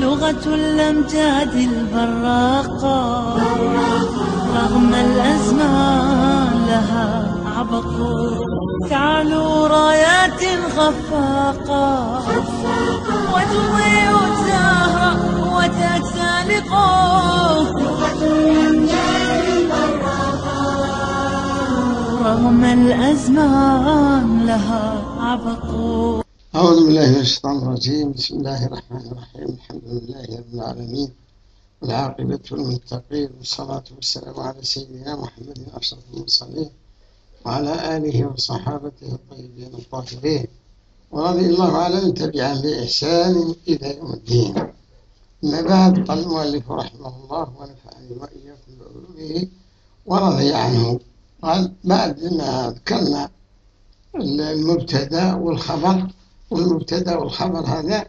لغة الأمجاد البراقة. رغم الأزمان لها عبق. تعلو رايات خفاقة. وتضيء الزهر وتتسالق رغم الأزمان لها عبق. أعوذ بالله من الشيطان الرجيم. بسم الله الرحمن الرحيم. الحمد لله رب العالمين. والعاقبة للمتقين. والصلاة والسلام على سيدنا محمد أشرف المرسلين وعلى آله وصحابته الطيبين الطاهرين. ورضي الله على من تبعهم بإحسان إلى يوم الدين. أما بعد قال المؤلف رحمه الله ونفعني وإياكم بعلومه ورضي عنه. قال بعد ما ذكرنا المبتدا والخبر والمبتدأ والخبر هذا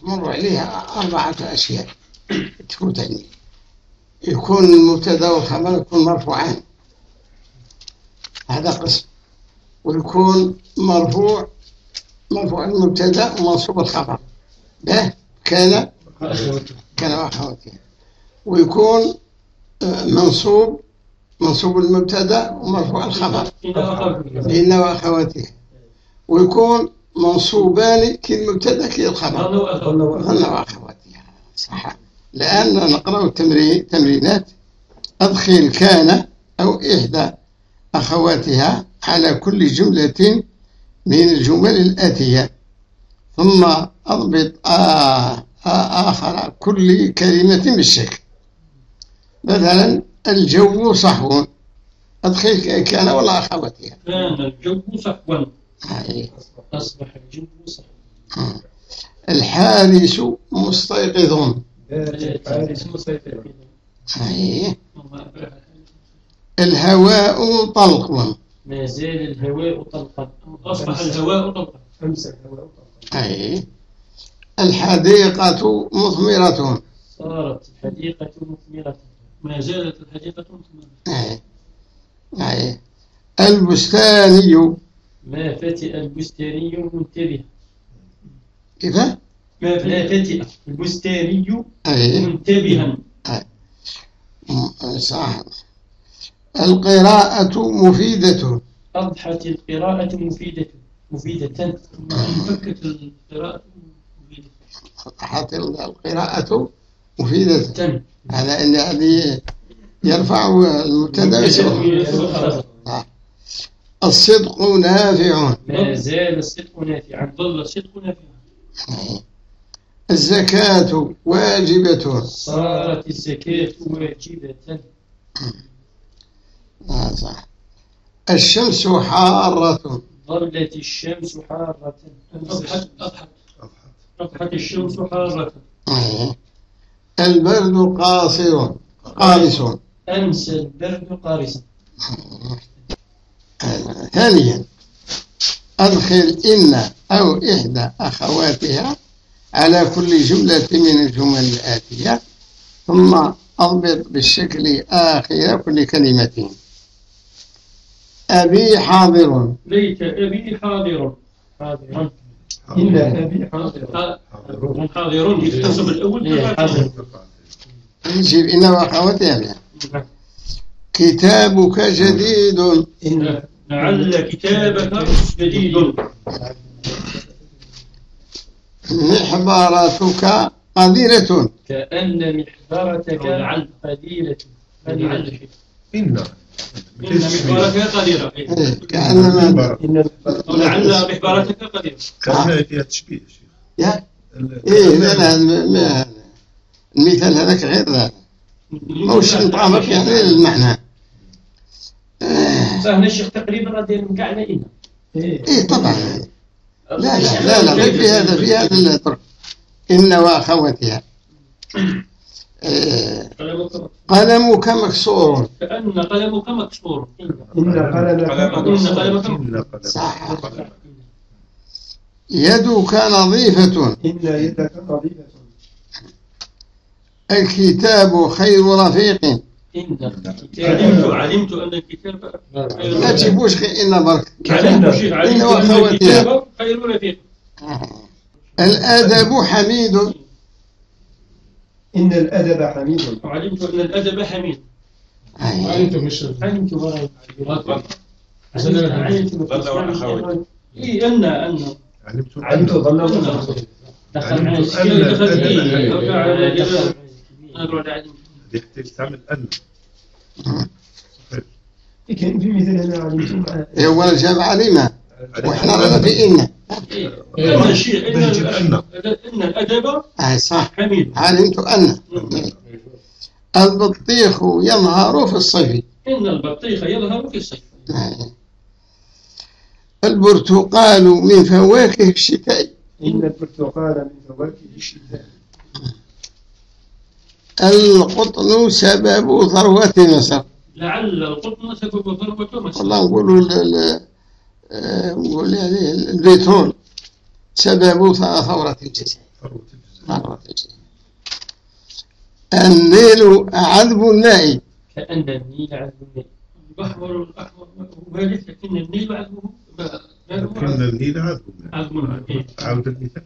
تمر عليها أربعة أشياء. تفوتني يكون المبتدأ والخبر يكون مرفوعان. هذا قسم. ويكون مرفوع مرفوع المبتدأ ومنصوب الخبر. به كان كان وأخواتها ويكون منصوب منصوب المبتدأ ومرفوع الخبر. لأن وأخواتها ويكون منصوبان كي المبتدا كي الخبر. ظن وأخواتها صح الآن نقرأ التمرين تمرينات أدخل كان أو إحدى أخواتها على كل جملة من الجمل الآتية. ثم أضبط آخر كل كلمة بالشكل. مثلا الجو صحو. أدخل كان ولا أخواتها. كان الجو صحوا أي. أصبح الجو الحارس مستيقظ الحارس مسيطر أي. الهواء طلق ما زال الهواء طلقا أصبح الهواء طلقا أمس الهواء طلقا أي. الحديقة مثمرة صارت الحديقة مثمرة ما زالت الحديقة مثمرة أي. أي. البستاني ما فتئ البستاني منتبه كيف؟ ما فتئ البستاني أي. منتبها م- صح. القراءة مفيدة. أضحت القراءة مفيدة مفيدة. فكت القراءة مفيدة. حتى القراءة مفيدة. تم. على أن هذه يرفع آه. الصدق نافع. ما زال الصدق نافعا. ظل الصدق نافعا. الزكاة واجبة. صارت الزكاة واجبة. آه صح الشمس حارة. ظلت الشمس حارة. أضحت أضحت أضحت الشمس حارة. آه. البرد قاصر. قارس أمس البرد قارسا ثانيا أدخل إن أو إحدى أخواتها على كل جملة من الجمل الآتية ثم أضبط بالشكل آخر كل كلمة. أبي حاضر. ليت أبي حاضر. حاضر. إن أبي حاضر. حاضر. يكتسب الأول حاضر يجيب إن وأخواتها كتابك جديد. إن لعل كتابك جديد. محبارتك قذرة كأن محبرتك قليلة لعل إن. إن محبرتك قديرة إيه، كأنما لعل محبرتك قديرة. كلمة فيها تشبيه. يا إيه لا لا المثال هذاك غير ذا موش نطعمك يعني المعنى. فهنا الشيخ تقريبا غادي نقعنا إنا إيه. طبعا. لا لا لا لا في في هذا في هذا الطرق. إن وأخواتها آه، قلمك مكسور. كأن قلمك مكسور. إن قلمك إن قلمك إن قلمك صح. يدك نظيفة. إن يدك نظيفة. الكتاب خير رفيق. علمت علمت أن الكتاب لا تجيبوش غير إن برك. علمت شيء علمت وأخواتها. الكتاب خير رفيق الأدب حميد. إن الأدب حميد. وعلمت أن الأدب حميد. علمت مش علمت مرة علمت ظل وأخواتي. إي أن أن. علمت علمت ظن دخل معي علمت أن- دخل على جبل كان في علمت مع هو وإحنا رانا في إن إيه. أن الشيء إن. إن الأدب أي صح. حميد علمت أن البطيخ يظهر في الصيف. إن البطيخ يظهر في الصيف. أي. البرتقال من فواكه الشتاء. إن البرتقال من فواكه الشتاء. القطن سبب ثروة مصر لعل القطن سبب ثروة مصر والله نقولوا ال- ال- آه، نقول يعني البترول سبب ثورة الجزائر ثورة الجزائر النيل عذب الماء كأن النيل عذب الماء البحر الأحمر مالح لكن النيل عذبه. لكن النيل عذب الماء عذب الماء. عاود المثال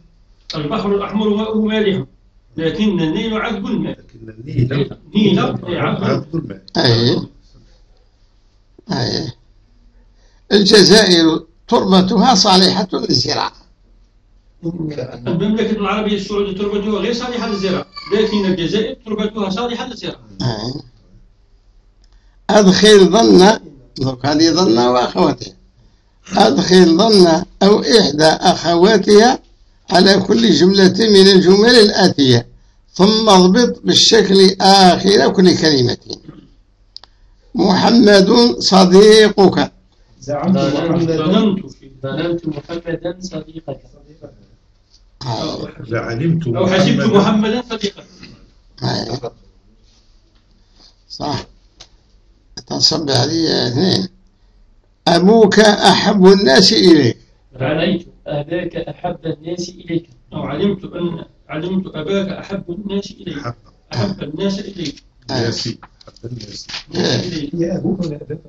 البحر الأحمر ماؤه مالح. لكن النيل عذب الماء. لكن النيل النيل عذب الماء. أي. أي. الجزائر تربتها صالحة للزراعة. المملكة العربية السعودية تربتها غير صالحة للزراعة. لكن الجزائر تربتها صالحة للزراعة. أي. أدخل ظن هذه ظن وأخواتها أدخل ظن أو إحدى أخواتها على كل جملة من الجمل الآتية. ثم اضبط بالشكل آخر كل كلمة. محمد صديقك. زعمت محمدا ظننت ظننت محمدا صديقك. لعلمت أو حسبت محمدا. صديقك. أي. صح. تصب علي اثنين. أبوك أحب الناس إليك. رأيت. أباك أحب الناس إليك. أو علمت أن علمت أباك أحب الناس إليك. حب أحب الناس إليك. الناس. حب الناس إيه. يا أبوك ولا أباك.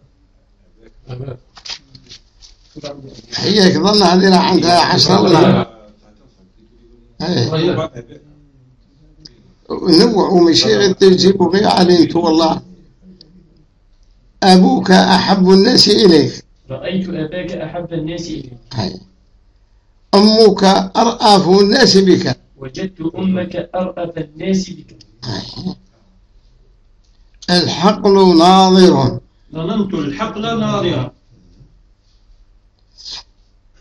هي ظن هذه راح عندها عشرة ولا إيه. نوع ومشي غير تجيب غير علمت والله. أبوك أحب الناس إليك. رأيت أباك أحب الناس إليك. هاي. أمك أرأف الناس بك. وجدت أمك أرأف الناس بك. الحقل ناظر. ظننت الحقل ناظرا.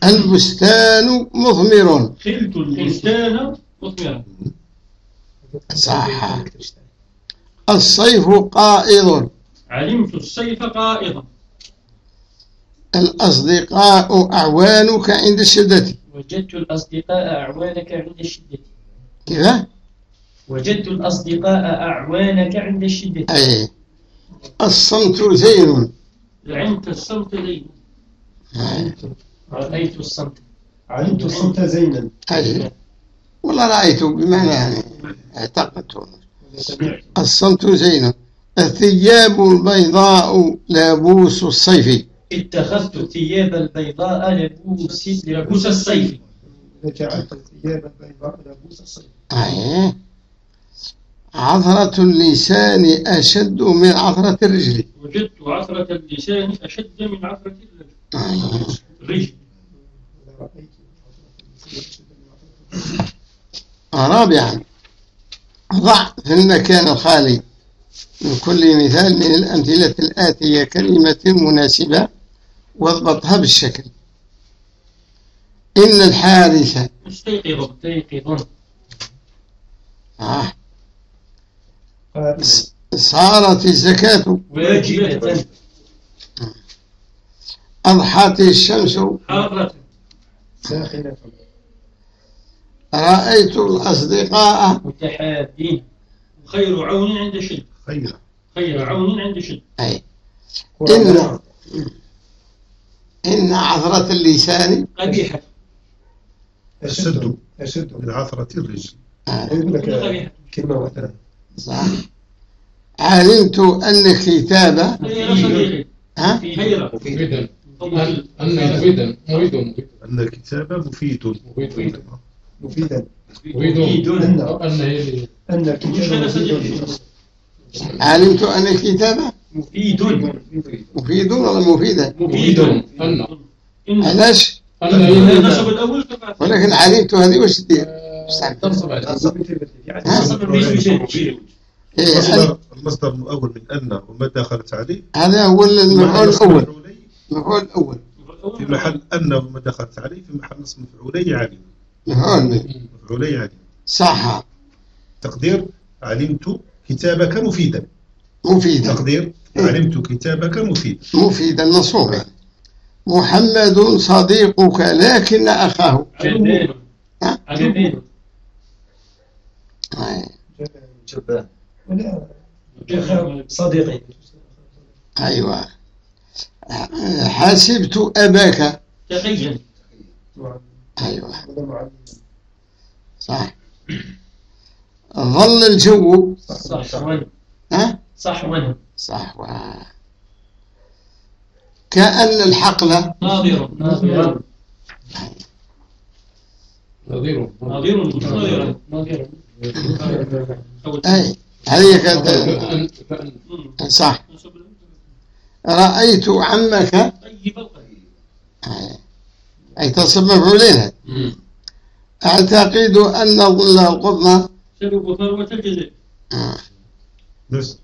البستان مثمر. خلت البستان مثمرا. صح. الصيف قائض. علمت السيف قائضا. الأصدقاء أعوانك عند الشدة. وجدت الأصدقاء أعوانك عند الشدة. كذا وجدت الأصدقاء أعوانك عند الشدة. أي. الصمت زين. لعنت الصمت أي. رأيت الصمت. علمت الصمت زينا. أي. والله رأيت بمعنى يعني اعتقدت. الصمت زين. الثياب البيضاء لابوس الصيف. اتخذت الثياب البيضاء لبوس لبوس الصيف. جعلت الثياب البيضاء لبوس الصيف. أي عثرة اللسان أشد من عثرة الرجل. وجدت عثرة اللسان أشد من عثرة الرجل. أي. الرجل. رابعا. ضع في المكان الخالي. من كل مثال من الأمثلة الآتية كلمة مناسبة. واضبطها بالشكل. إن الحارث مستيقظ مستيقظ آه. صارت الزكاة. واجبة أضحت الشمس. حارة ساخنة رأيت الأصدقاء. متحابين خير عون عند شد. خير. خير عون عند شد. أي. إن إن عثرة اللسان قبيحة. أشد أشد من عثرة الرجل يقول لك كلمة واحدة. صح. علمت أن الكتابة ها؟ خير مفيدا أن مفيدا مفيد. أن الكتاب مفيد. مفيد. مفيدا مفيد. أن أن علمت أن الكتابة مفيد. مفيد ولا مفيدة مفيد. علاش؟ ولكن علمت هذه وش دير؟ تنصب. إيه، المصدر المصدر المؤول من أن وما دخلت عليه. هذا هو المفعول الأول. مفعولي. المفعول الأول. في محل أن وما دخلت عليه في محل نصب مفعولي علم به مفعولي علم صح. تقدير علمت كتابك مفيدا. مفيدا. تقدير. علمت كتابك مفيدا. مفيدا نصوبا محمد صديقك لكن أخاه. جبان جبان. صديقي. أيوة. حسبت أباك. تقيا أيوة. صح. ظل الجو. صحوا ها؟ صحوا صح. و... كأن الحقل ناظر ناظر. نظير ناظر ناظر. نظير أي هذه كانت صح. رأيت عمك. طيب أي. تصب مفعولين أعتقد أن ظل القطن سبب ثروة الجزائر بس.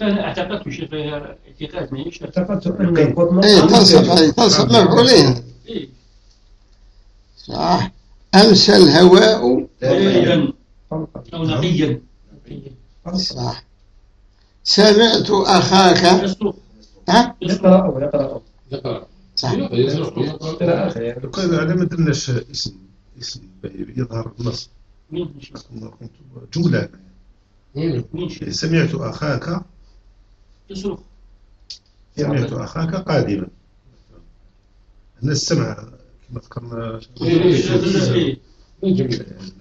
فأنا اعتقدت فيها اعتقاد ما يشتغل اعتقدت أن القطن أي تنصب أي تنصب مفعولين إيه صح أمسى الهواء باردا أو نقيا صح سمعت يصرخ ها يقرأ أو يقرأ ذكر صح قراءة قال على ما درناش اسم يظهر النص مين شيء سمعت أخاك. يصرخ سمعت أخاك قادما. هنا السمع كما ذكرنا.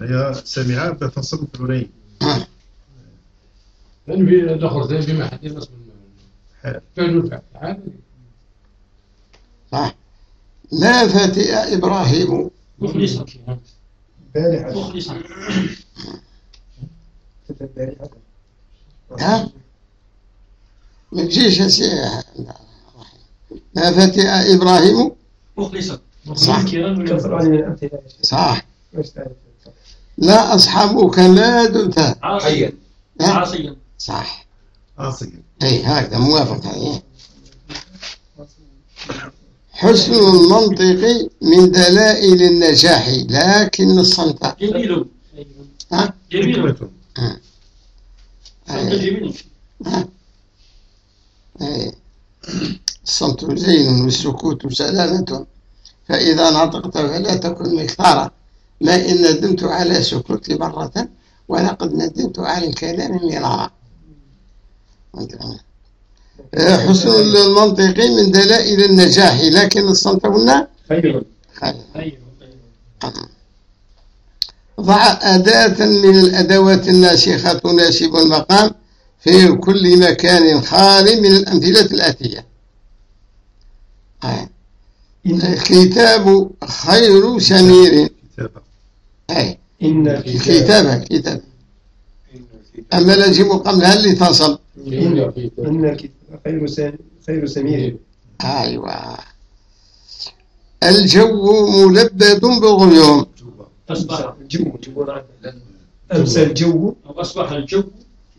هي سمع بتنصب مفعولين لأن في الأخر ثاني في محل نصب حال. فعل والفعل عادي. صح. لا فتئ إبراهيم. مخلصا. بارحة مخلصا ها؟ ما تجيش يا سي لا فتئ إبراهيم؟ مخلصا صح. صح. لا أصحابك ما دمت عاصيا؟ عاصيا. صح. عاصيا. أي هكذا موافق. هذه حسن المنطق من دلائل النجاح لكن الصمت. جميل. ها؟ جميل. أي. جميل. أي. الصمت زين والسكوت سلامة. فإذا نطقت فلا تكن مكثارا. ما إن ندمت على سكوتي مرة ولقد ندمت على الكلام مرارا. آه، حسن المنطق من دلائل النجاح لكن الصمت قلنا خير. خير. أيوه ضع أداة من الأدوات الناسخة تناسب المقام في كل مكان خال من الأمثلة الآتية. آه. الكتاب خير سمير كتابة أي إن الكتابة كتاب أما لازم قبلها اللي تصل إن إن الكتاب. خير خير سمير. أيوة. الجو ملبد بغيوم أصبح الجو جو أمسى الجو. أو أصبح الجو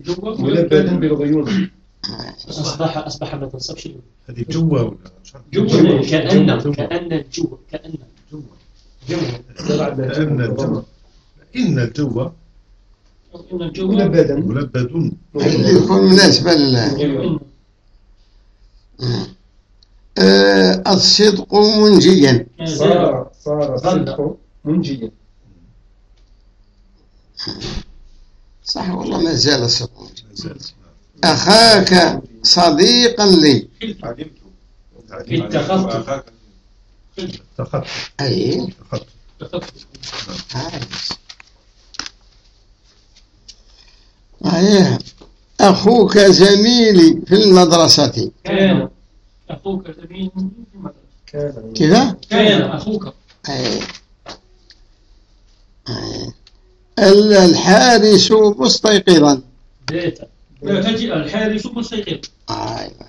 جو ملبدا بالغيوم أصبح أصبح ما تنصبش. هذه جوة ولا؟ جو جو. كأن. كأن الجو كأن جو كأن الجو. إن الجو. إن الجو. ملبد يكون مناسبة لله. الصدق منجيا صار صار الصدق منجيا صح والله ما زال زال. أخاك صديقا لي علمت اتخذت. اتخذت أي اتخذت عارف. صحيح أخوك زميلي في المدرسة. كان أخوك زميل في المدرسة. كان كذا؟ كان أخوك. أي. أي. ال- الحارس مستيقظا. بيت. لا تجي الحارس مستيقظ أيوة.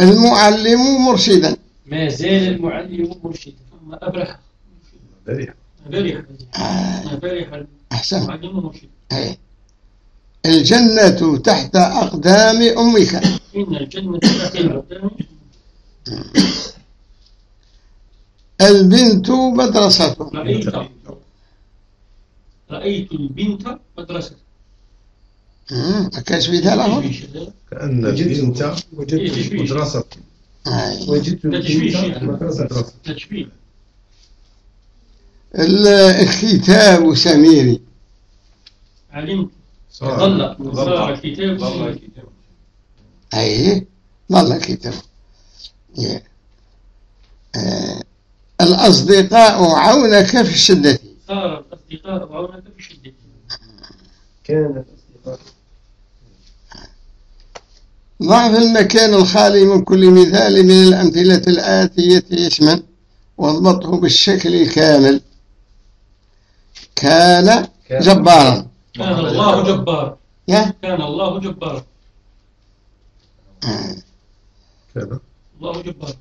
المعلم مرشدا. ما زال المعلم مرشدا. ثم أبرح. بريح. برح آه، برح أحسن. أي. الجنة تحت أقدام أمك. إن الجنة تحت الأقدام البنت مدرسة. رأيت. رأيت البنت مدرسة. ما كانش مثال آخر كأن البنت وجدت مدرسة. وجدت البنت يعني. مدرسة. تشبيه. الكتاب سميري. علمت. ظل. صار الكتاب. ظل أي. ظل الكتاب. آه، الأصدقاء عونك في الشدة صار الأصدقاء عونك في شدة كانت أصدقاء. ضع في المكان الخالي من كل مثال من الأمثلة الآتية اسما واضبطه بالشكل الكامل. كان كان. جبارا. كان الله جبار يا. كان الله جبار آه، كان الله جبار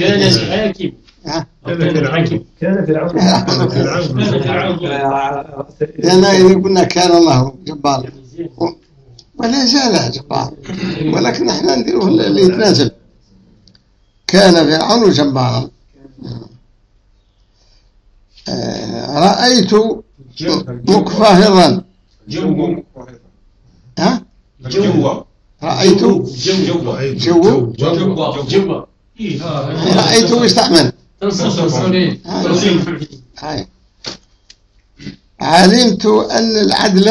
كان الحاكم؟ أو كان فرعون كان فرعون كان فرعون كان فرعون لأن إذا قلنا كان الله جبارا. ولا زال جبار ولكن إحنا نديروه اللي يتناسب كان فرعون جبارا. آه، رأيت مكفهرا جو ها؟ جو رأيت جو رأيت جو. جو جو ها رأيت مستعمل مسؤولين هاي. علمت أن العدل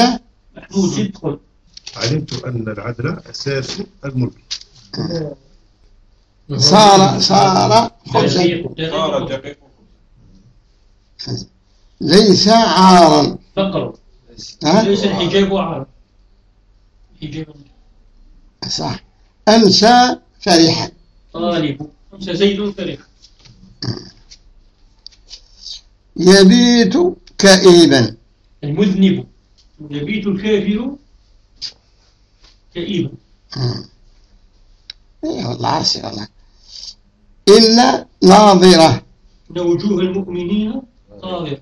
علمت أن العدل أساس الملك. صار صار خبزا. صار دقيق. ليس عارا. فقر ها؟ ليس الحجاب عار حجاب صح. أمسى فرحا. طالب. أمس زيد فرح يبيت كئيبا. المذنب. يبيت الكافر كئيبا. والله عسى والله. إن ناظرة. إن وجوه المؤمنين طاغرة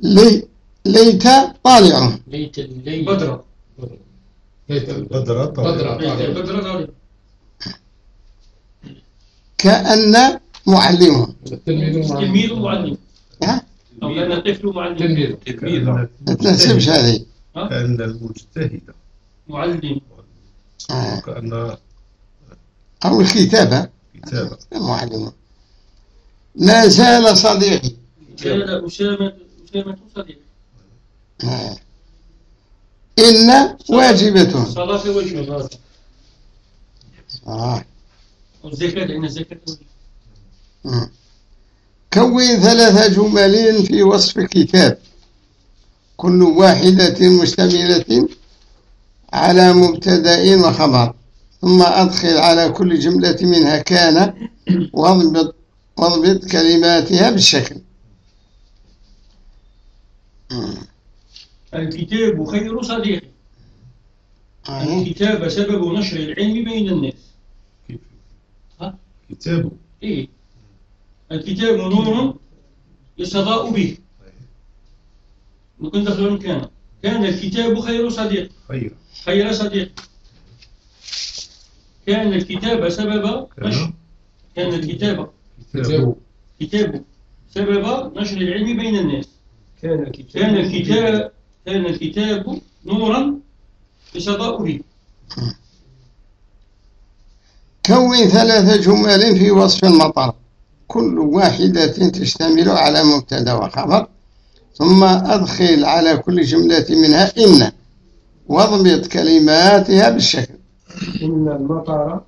لي ليت طالع. ليت الليل. بدرة. ليت البدرة طالع. بدرة. طاغرة كأن معلم. تلميذ معلم. ها أو كأن الطفل معلم. تلميذ. كأن ما تنسبش هذه. كأن المجتهد. معلم. آه. كأن أو الكتابة. كتابة معلم. ما زال صديقي. أسامة أسامة صديق آه. إن واجبة. صلاة وجه آه. والزكاة الزكاة مم. كون ثلاث جمل في وصف الكتاب كل واحدة مشتملة على مبتدأ وخبر. ثم أدخل على كل جملة منها كان. واضبط. واضبط كلماتها بالشكل. الكتاب خير صديق. الكتاب سبب نشر العلم بين الناس. كيف؟ ها؟ كتابه إيه. الكتاب نور يستضاء به. وكنت دخلون كان. كان الكتاب خير صديق. خير. خير صديق. كان الكتاب سبب نشر. كان الكتاب كتابه كتاب. سبب نشر العلم بين الناس. كان الكتاب كان الكتاب كان الكتاب نورا به كون ثلاث جمل في وصف المطر. كل واحدة تشتمل على مبتدا وخبر. ثم أدخل على كل جملة منها إن. واضبط كلماتها بالشكل. إن المطر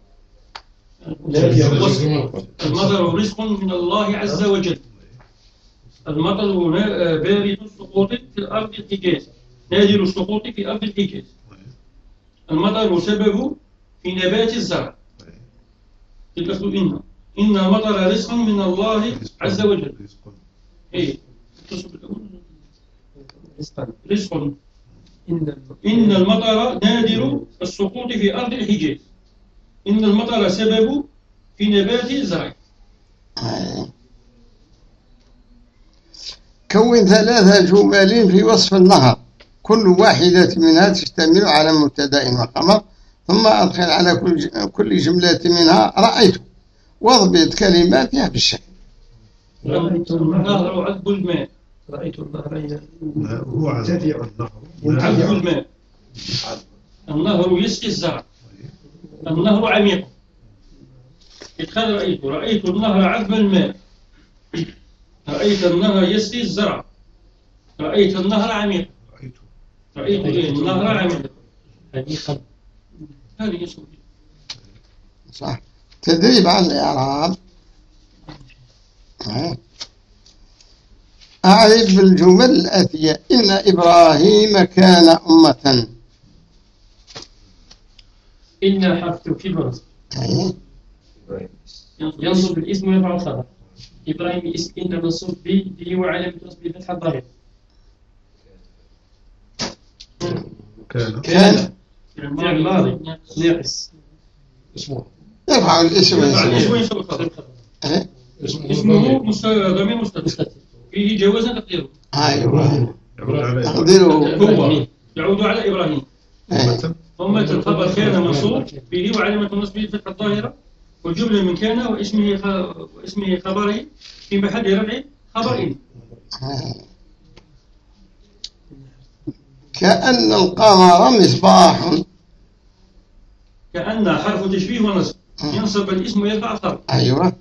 المطر رزق من الله عز وجل. المطر هنا بارد السقوط في الأرض الحجاز. نادر السقوط في أرض الحجاز. المطر سبب في نبات الزرع. الأخذ إن إن المطر رزق من الله عز وجل. إيه؟ رزق إن. إن المطر نادر السقوط في أرض الحجاز. إن المطر سبب في نبات الزرع. كون ثلاثة جمل في وصف النهر كل واحدة منها تشتمل على مبتدأ وخبر ثم أدخل على كل كل جملة منها رأيت. واضبط كلماتها بالشكل. رأيت النهر عذب الماء. رأيت النهر هو عذب النهر. عذب الماء. النهر يسقي الزرع. النهر عميق. ادخل رأيت رأيت النهر عذب الماء. رأيت النهر يسقي الزرع. رأيت النهر عميق. رأيت؟ النهر عميق. هذه صح. تدريب على الإعراب. أعرف الجمل الآتية إن إبراهيم كان أمة. إن حرف أي. ينصب الاسم ويرفع الخبر. إبراهيم اسم إن منصوب به به وعلامة نصبه فتحة الظاهر كان. كان. فعل ماضي. ناقص اسمه. يرفع الاسم وينصب الخبر. اسمه ضمير مستتر. فيه جوازا تقديره. على تقديره. هو يعود على إبراهيم. ثم الخبر كان منصوب به وعلامة نصبه الفتحة الظاهرة والجملة من كان واسمه. واسمه خبره في محل رفع خبر إن كأن القمر مصباح. كأن حرف تشبيه ونصب. ينصب الاسم ويرفع الخبر. أيوة.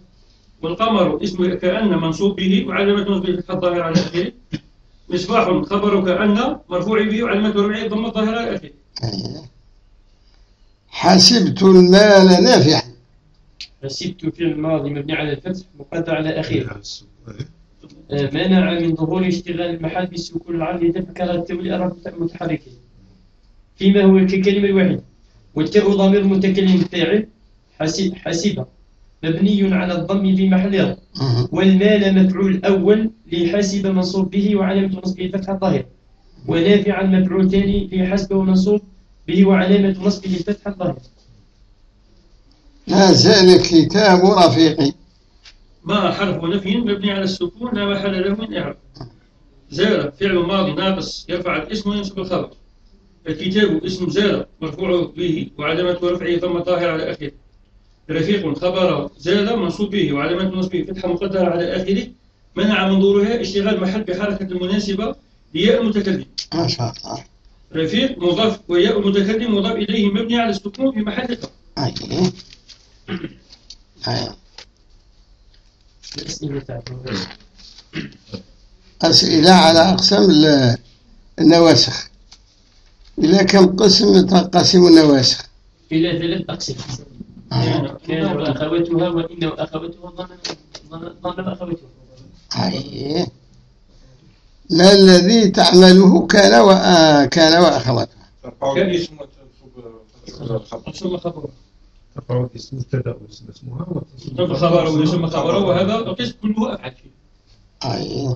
والقمر اسم كأن منصوب به وعلامة نصبه الفتحة الظاهرة على آخره. مصباح خبر كأن مرفوع به وعلامة رفعه الضمة الظاهرة على آخره. أي. حسبت المال نافعا حسبت فعل ماضي مبني على الفتح مقدر على أخير. آه، منع من ظهور اشتغال المحل بالسكون العام لتفكر التولي أرى متحركين فيما هو ككلمة الواحدة والتاء ضمير متكلم فاعل حسب حسب. مبني على الضم في محل رفع. والمال مفعول أول لحسب منصوب به وعلامة نصبه فتحة الظاهر. ونافعا مفعول ثاني لحسب ومنصوب به وعلامة نصبه الفتحة الظاهر ما زال كتاب رفيقي. ما حرف نفي مبني على السكون لا محل له من إعراب. زال فعل ماضي ناقص يرفع الاسم وينصب الخبر. الكتاب اسم زال مرفوع به وعلامة رفعه ضم ظاهر على آخره. رفيق خبر زال منصوب به وعلامة نصبه فتحة مقدرة على آخره. منع من ظهورها اشتغال محل بحركة المناسبة لياء المتكلم ما شاء الله. رفيق مضاف وياء المتكلم مضاف إليه مبني على السكون في محل رفع أسئلة على أقسام ال- النواسخ. إلى كم قسم تنقسم النواسخ. إلى ثلاث أقسام. كان وأخواتها وإن وأخواتها ظن ظن ظن وأخواتها ما الذي تعمله كان وآ كان وأخواتها كان اسم ثم خبر. ترفع الاسم مبتدا واسم اسمها وتنصب ثم خبر. ويسمى خبره وهذا القسم كله فيه أي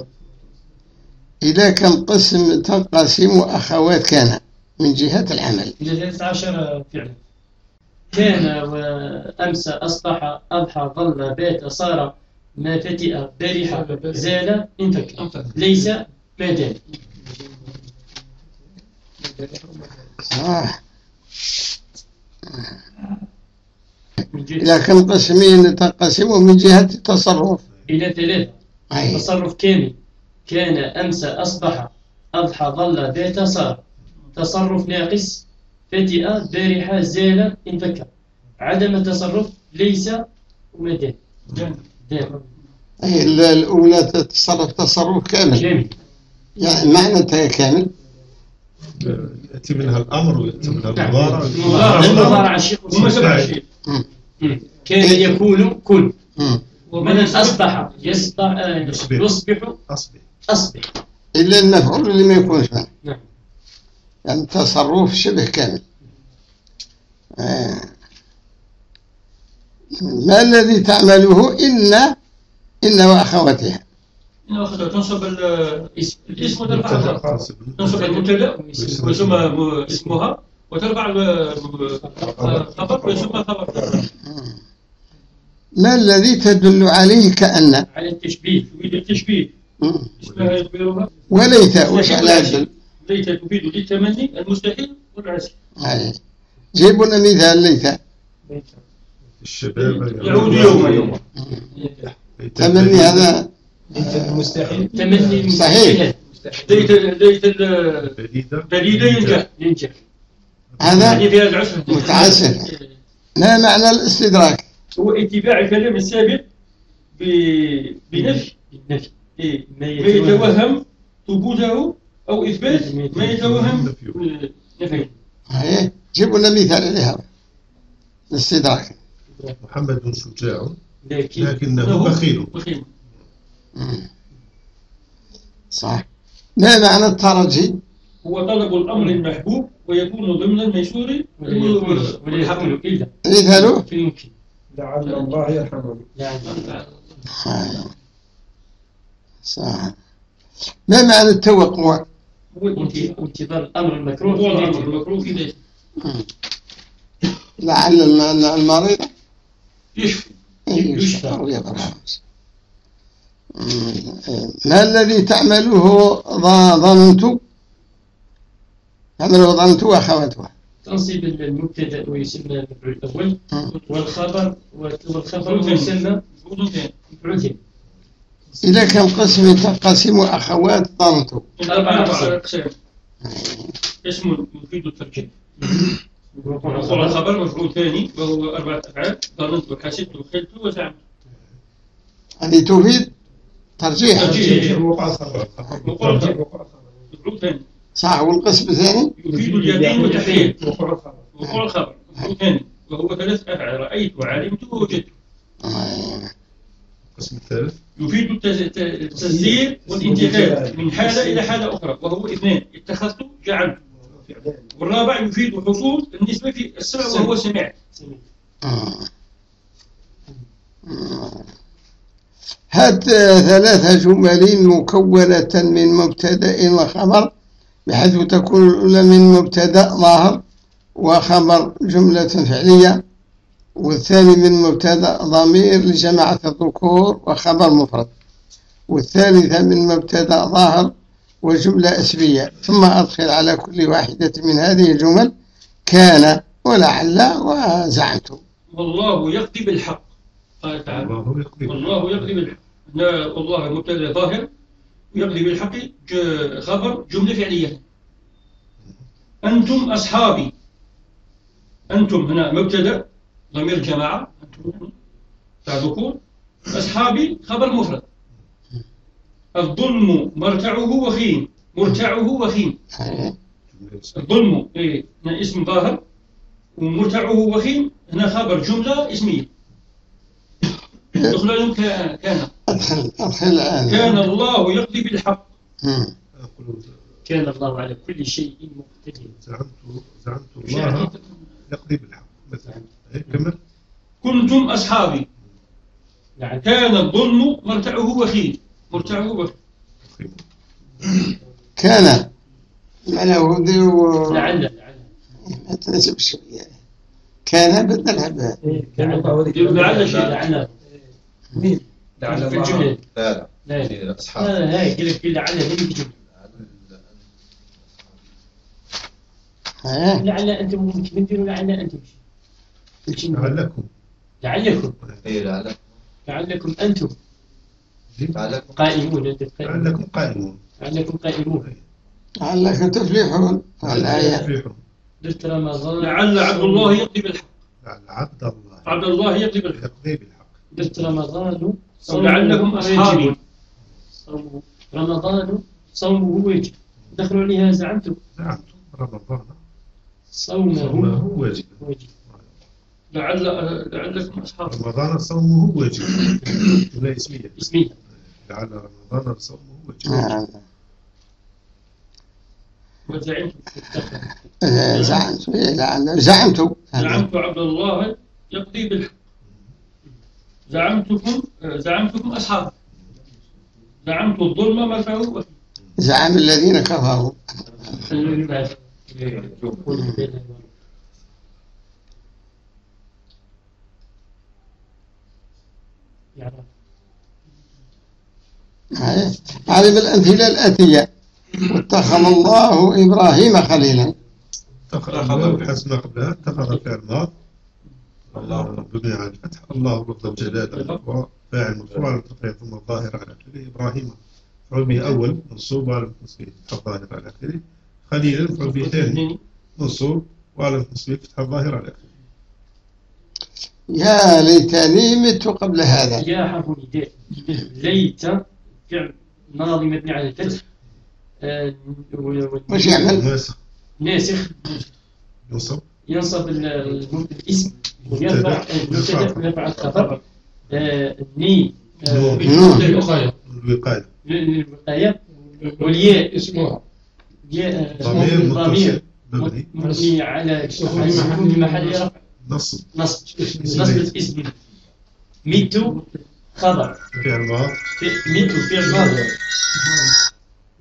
إلى كم قسم تنقسم أخوات كان من جهة العمل. ثلاث عشر فعلا. كان وأمسى أصبح أضحى ظل بات صار ما فتئ برح زال انفك. ليس دام آه. من جهة- إلى كم قسم تنقسم من جهة التصرف. إلى ثلاثة أي. تصرف كامل. كان أمسى أصبح أضحى ظل بات صار. تصرف ناقص. فتئ بارح زال انفك عدم التصرف ليس دام. دام أي ال- الأولى تتصرف تصرف كامل. كامل. يعني معنى أنت كامل. يأتي منها الأمر ويأتي منها. المضارع. المضارع. مم. كان يكون كن. مم. ومن أصبح يصبح آه، يصبح. أصبح. أصبح. إلا المفعول اللي ما يكونش معه نعم. يعني تصرف شبه كامل. آه. ما الذي تعمله إن إن وأخواتها؟ تنصب ال- الاسم وترفع الخبر تنصب المبتدا ويسمى اسمها وترفع ال- الخبر ويسمى خبر ما الذي تدل عليه كأن على التشبيه تفيد التشبيه مم. اسمها يخبرها وليت وش على. يدل ليت تفيد للتمني المستحيل والعسل. جيبوا لنا مثال ليت الشباب يعود يوما يوما تمني هذا المستحيل تمني صحيح. ليت ليت ال- بعيدة بريدة ينجح ينجح هذا يعني متعسر. ما معنى الاستدراك هو اتباع الكلام السابق بنفي بالنفي إيه، ما يتوهم ثبوته أو إثبات ما يتوهم نفيه. أي. جيبوا لنا مثال عليها الاستدراك محمد شجاع لكن لكنه بخيل بخيل. صح ما معنى الترجي هو طلب الأمر المحبوب ويكون ضمن الميسور يكون إلا. مثاله في الممكن لعل الله يرحمه. يعني. صح ما معنى التوقع؟ هو انت- انتظار الأمر المكروه. في الأمر. المكروه ذاته لعل الم- المريض يشفي. يشفى. مم. ما الذي تعمله ظننت؟ تعمله ظننت وأخواتها. تنصب المبتدا ويسمى المفعول الأول. والخبر والخبر يسمى مفعول ثاني مفعول ثاني إلى كم قسم تنقسم أخوات ظننت؟ أربعة. أربعة. أقسام اسم يفيد الترجيح وقول الخبر مفعول ثاني وهو أربعة أفعال. ظننت حسبت خلت وزعمت. هذه تفيد؟ ترجيح. ترجيح. صح والقسم الثاني؟ يفيد اليقين والتحليل وقول الخبر مفعول ثاني. وهو ثلاث أفعال. رأيت وعلمت ووجدت. آه. القسم الثالث؟ يفيد التز- الت- التسجيل والانتقال من حالة إلى حالة أخرى. وهو اثنان. اتخذت جعلت. والرابع يفيد حصول النسبة في السمع وهو سمعت. آه. آه. هات آه، ثلاث جمل مكونة من مبتدأ وخبر بحيث تكون الأولى من مبتدأ ظاهر وخبر جملة فعلية والثاني من مبتدأ ضمير لجماعة الذكور وخبر مفرد والثالثة من مبتدأ ظاهر وجملة اسمية. ثم أدخل على كل واحدة من هذه الجمل كان ولعل وزعمت والله يقضي بالحق. قال تعالى والله يقضي بالحق. لا والله مبتدا ظاهر ويقضي بالحق خبر جملة فعلية. أنتم أصحابي. أنتم هنا مبتدأ ضمير جماعة أنتم ذكور. أصحابي خبر مفرد. الظلم مرتعه وخيم مرتعه وخيم الظلم إيه هنا اسم ظاهر ومرتعه وخيم هنا خبر جملة اسمية. كان. كان أدخل الآن. كان الله يقضي بالحق. كان الله على كل شيء مقتدر زعمت زعمت الله. يقضي بالحق. مثلا. إيه، كمل. كنتم أصحابي. لعل كان الظلم مرتعه وخيم. مرتعه وخيم. كان. معناه ذي و- لعل. لعل كان بدلها بها كان الله. لعل شيء. لعل مين لعل في الجملة لا لا. لا في أصحاب. لا هاي لك لعل هذه في الجملة؟ لعل أنتم ممكن نديروا لعل أنتم لعلكم. لعلكم. إيه لا لا لعلكم أنتم. لعلكم. قائمون أنت قائمون. لعلكم قائمون. لعلكم قائمون. لعلكم تفلحون الآية. لعل عبد الله يقضي بالحق. لعل عبد الله. عبد الله يقضي بالحق. درت رمضان صومه. لعلكم أصحاب. واجب. صومه. رمضان صومه واجب دخلوا عليها زعمتم نعم رمضان. صومه واجب لعل لعلكم أصحاب. رمضان صومه واجب ولا اسمية. اسميها لعل رمضان صومه واجب نعم. وزعمت آه، زعمت. إيه، لعل- زعمت زعمت عبد الله يقضي بالحق. زعمتكم زعمتكم أصحاب. زعمت الظلم مرفعه زعم الذين كفروا. هذه بالأمثلة الآتية. واتخذ الله إبراهيم خليلا. اتخذ حسنا قبلها اتخذ فعل ماض الله بني على الفتح. الله رب الجلال وفاعل مرفوع على ثم الظاهر على اخره إبراهيم مفعول به أول منصوب وعلى نصبه فتح الظاهر على اخره خليلا مفعول به ثاني منصوب وعلى نصبه فتح الظاهر على اخره يا ليتني مت قبل هذا. يا حرف نداء ليت فعل ماضي مبني على الفتح. آه، وش يعمل؟ ناسخ. ناسخ. ينصب. ينصب الاسم. ويرفع المبتدا ويرفع الخبر ني الوقايه للوقاية والياء اسمها ياء ضمير مبني على محل- رفع نصب نصب نصب الاسم ميت خبر فعل ماض في- ميت فعل ماضي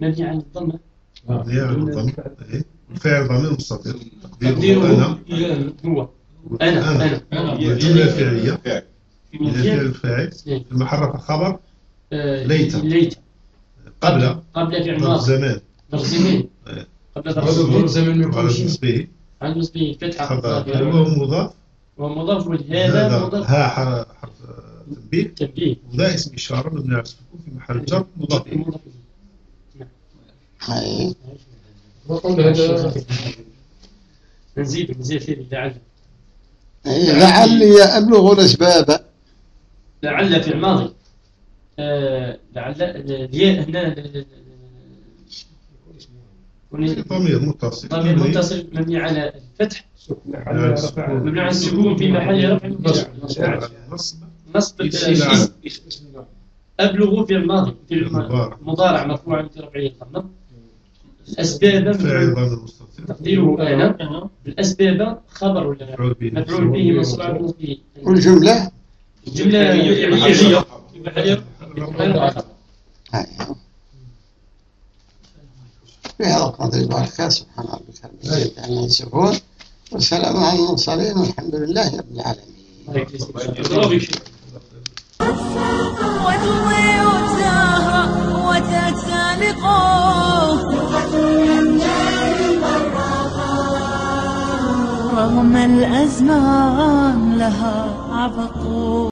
مبني على الضمة مبني على الضم إيه. فعل ضمير مستتر تقديره هو أنا أنا أنا. الجمله الفعليه من إذا فعل فعل الفاعل. في المحرك الخبر. آه، ليت. ليت قبل. قبل فعل ظرف ماضي زمان. ظرف زمان. قبل ظرف زمان. ما يكونش نصبه عن نصبه فتحة. خبر ظاهرة. هو مضاف. ومضاف لهذا هذا مضاف. ها حرف حرف تنبيه. تنبيه. وذا اسم إشارة مبني على السكون في محل جر مضاف. مضاف هذا. نزيد نزيد لعل. لعلي أبلغ الأسباب. لعل في الماضي. آه، لعل الياء هنا ضمير متصل. ضمير مبني متصل مبني على الفتح. مبني على السكون في محل رفع نصب الاسم أبلغ في الماضي. في المضارع. مرفوع في رفعه الضمة مستتر تقديره أنا الأسباب خبر ولا مفعول به. مفعول به منصوب على نصبه والجملة الجملة فعلية. فعلية في محل رفع هاي. في هذا القدر بارك سبحان ربك رب العزة عما يصفون. والسلام على المرسلين. والحمد لله رب العالمين. وتضيء الزهر وتتسابقه رغم الأزمان لها عبق